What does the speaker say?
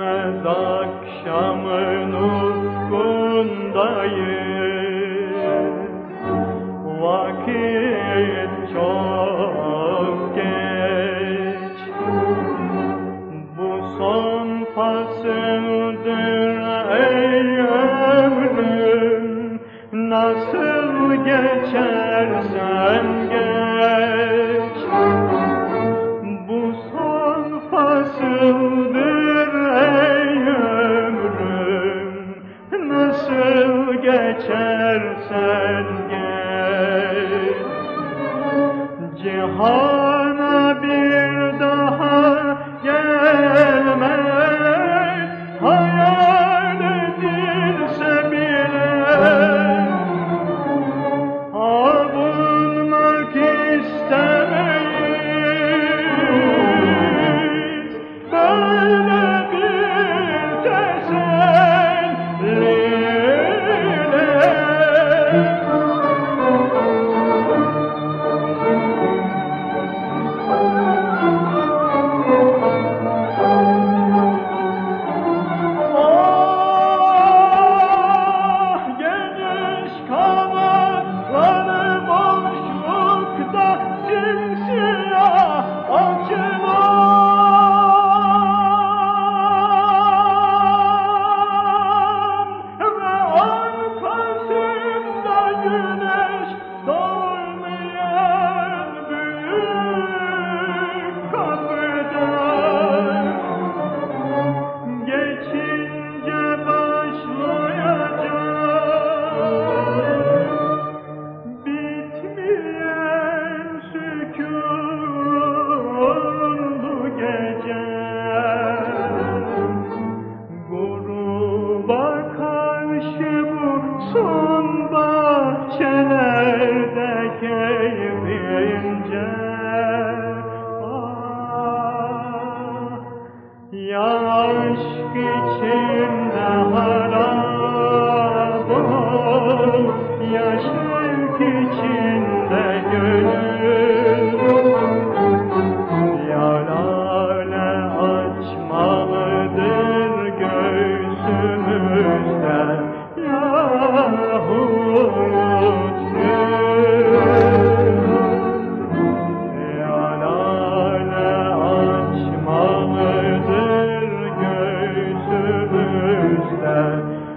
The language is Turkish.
Dönmez akşamın ufkundayız Vakit çok geç. Bu son fasıldır ey ömrüm. Nasıl geçersen geçersen geç Cihana bu son bahçelerde keyfince Ah ya aşk içinde harap ol, ya şevk içinde there